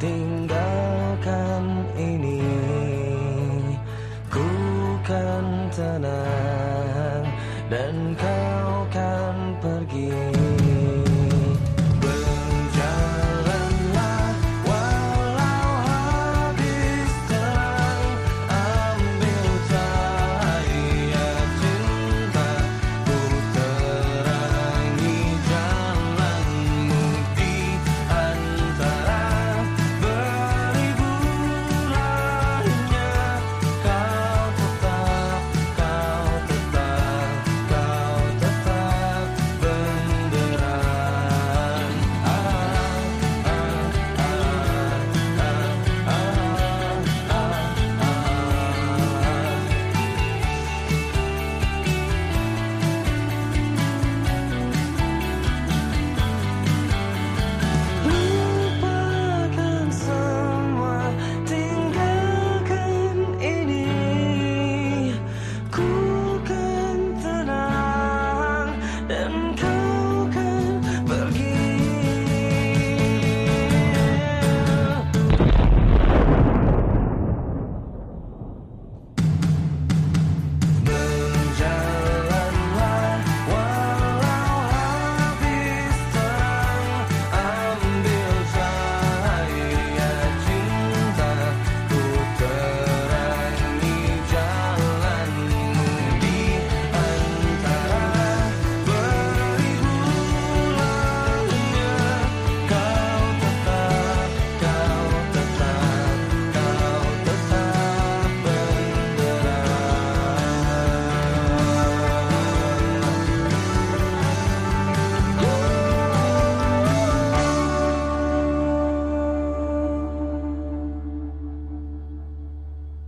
tinggalkan ini. Ku kan tenang dan kau